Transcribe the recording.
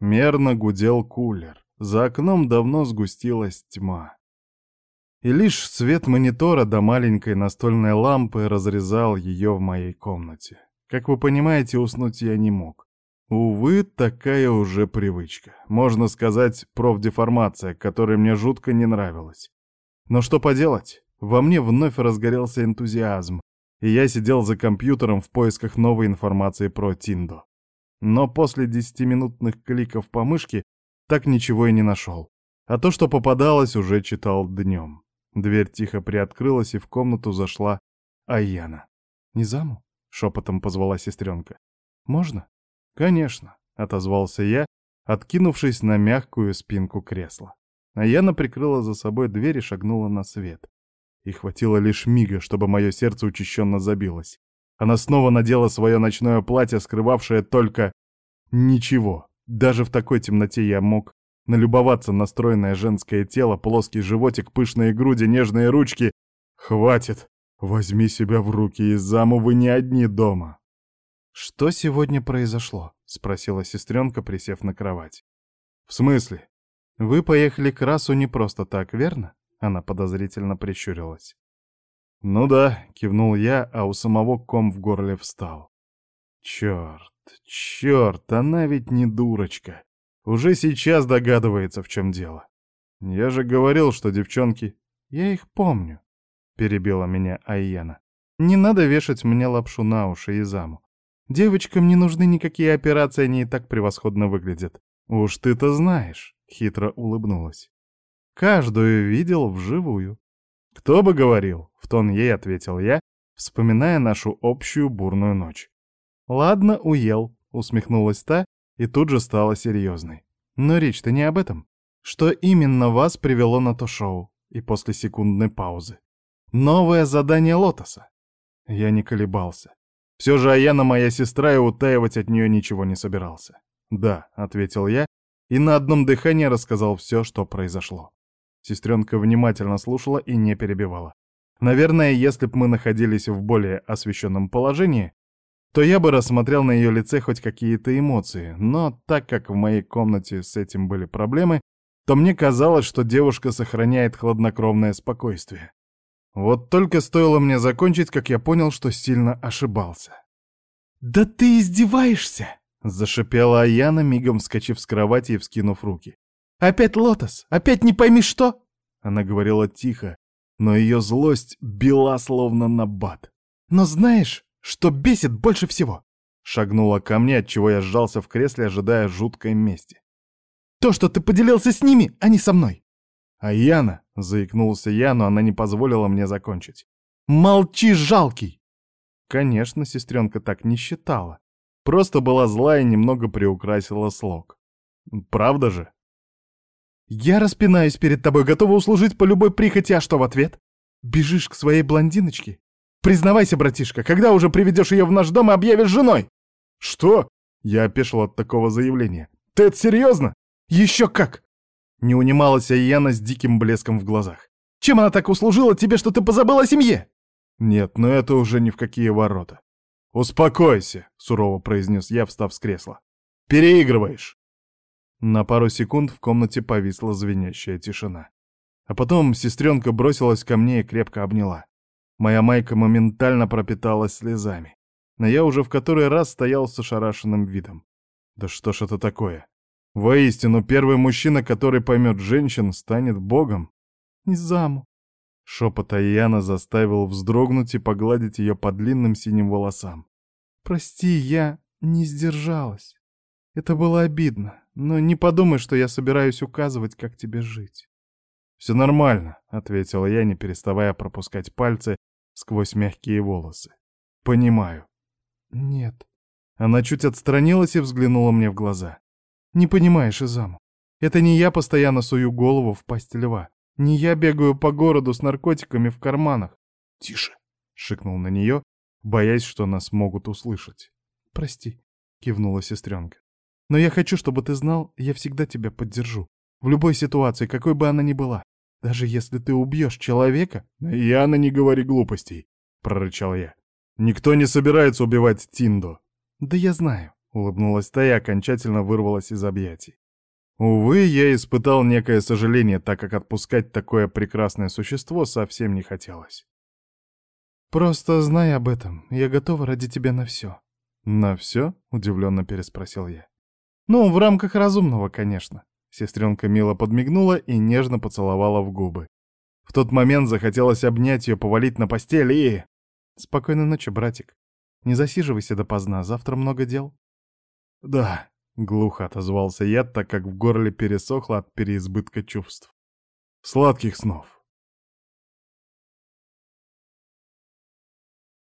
Мерно гудел кулер. За окном давно сгустилась тьма. И лишь свет монитора до маленькой настольной лампы разрезал ее в моей комнате. Как вы понимаете, уснуть я не мог. Увы, такая уже привычка. Можно сказать, профдеформация, которая мне жутко не нравилась. Но что поделать? Во мне вновь разгорелся энтузиазм, и я сидел за компьютером в поисках новой информации про Тиндо. Но после десятиминутных кликов по мышке так ничего и не нашел. А то, что попадалось, уже читал днем. Дверь тихо приоткрылась, и в комнату зашла Аяна. «Не заму?» — шепотом позвала сестренка. «Можно?» «Конечно», — отозвался я, откинувшись на мягкую спинку кресла. Аяна прикрыла за собой дверь и шагнула на свет. И хватило лишь мига, чтобы мое сердце учащенно забилось. Она снова надела свое ночное платье, скрывавшее только... Ничего. Даже в такой темноте я мог налюбоваться на стройное женское тело, плоский животик, пышные груди, нежные ручки. Хватит! Возьми себя в руки, из заму вы не одни дома. «Что сегодня произошло?» — спросила сестренка, присев на кровать. «В смысле?» «Вы поехали к Расу не просто так, верно?» Она подозрительно прищурилась. «Ну да», — кивнул я, а у самого ком в горле встал. «Черт, черт, она ведь не дурочка. Уже сейчас догадывается, в чем дело. Я же говорил, что девчонки...» «Я их помню», — перебила меня Айена. «Не надо вешать мне лапшу на уши и заму. Девочкам не нужны никакие операции, они и так превосходно выглядят. Уж ты-то знаешь, хитро улыбнулась. Каждую видел вживую. Кто бы говорил, в тон ей ответил я, вспоминая нашу общую бурную ночь. Ладно, уел, усмехнулась та и тут же стала серьезной. Но речь-то не об этом. Что именно вас привело на то шоу? И после секундной паузы. Новое задание Лотоса. Я не колебался. Все же Аяна моя сестра, и утаивать от нее ничего не собирался. «Да», — ответил я, и на одном дыхании рассказал все, что произошло. Сестренка внимательно слушала и не перебивала. Наверное, если б мы находились в более освещенном положении, то я бы рассмотрел на ее лице хоть какие-то эмоции, но так как в моей комнате с этим были проблемы, то мне казалось, что девушка сохраняет хладнокровное спокойствие. Вот только стоило мне закончить, как я понял, что сильно ошибался. «Да ты издеваешься!» — зашипела Аяна, мигом вскочив с кровати и вскинув руки. «Опять лотос! Опять не пойми что!» Она говорила тихо, но ее злость била словно на бат. «Но знаешь, что бесит больше всего?» Шагнула ко мне, отчего я сжался в кресле, ожидая жуткой мести. «То, что ты поделился с ними, а не со мной!» «А Яна?» — заикнулся я, но она не позволила мне закончить. «Молчи, жалкий!» Конечно, сестренка так не считала. Просто была зла и немного приукрасила слог. Правда же? «Я распинаюсь перед тобой, готова услужить по любой прихоти, а что в ответ? Бежишь к своей блондиночке? Признавайся, братишка, когда уже приведешь ее в наш дом и объявишь женой?» «Что?» — я опешил от такого заявления. «Ты это серьезно?» «Еще как! Не унималась Айяна с диким блеском в глазах. «Чем она так услужила тебе, что ты позабыл о семье?» «Нет, но это уже ни в какие ворота». «Успокойся», — сурово произнес я, встав с кресла. «Переигрываешь». На пару секунд в комнате повисла звенящая тишина. А потом сестренка бросилась ко мне и крепко обняла. Моя майка моментально пропиталась слезами. Но я уже в который раз стоял с ошарашенным видом. Да что ж это такое? Воистину, первый мужчина, который поймет женщин, станет богом. Не заму. Шепот Аяна заставил вздрогнуть и погладить ее по длинным синим волосам. «Прости, я не сдержалась. Это было обидно, но не подумай, что я собираюсь указывать, как тебе жить». «Все нормально», — ответил я, не переставая пропускать пальцы сквозь мягкие волосы. «Понимаю». «Нет». Она чуть отстранилась и взглянула мне в глаза. Не понимаешь, Изаму. Это не я постоянно сую голову в пасть льва. Не я бегаю по городу с наркотиками в карманах. Тише, шикнул на нее, боясь, что нас могут услышать. Прости, кивнула сестренка. Но я хочу, чтобы ты знал, я всегда тебя поддержу. В любой ситуации, какой бы она ни была. Даже если ты убьешь человека... Яна, не говори глупостей, прорычал я. Никто не собирается убивать Тиндо. Да я знаю, улыбнулась та и окончательно вырвалась из объятий. Увы, я испытал некое сожаление, так как отпускать такое прекрасное существо совсем не хотелось. «Просто знай об этом, я готова ради тебя на все». «На все?» — удивленно переспросил я. «Ну, в рамках разумного, конечно». Сестренка мило подмигнула и нежно поцеловала в губы. В тот момент захотелось обнять ее, повалить на постель и... «Спокойной ночи, братик. Не засиживайся допоздна, завтра много дел». «Да», — глухо отозвался я, так как в горле пересохло от переизбытка чувств. «Сладких снов».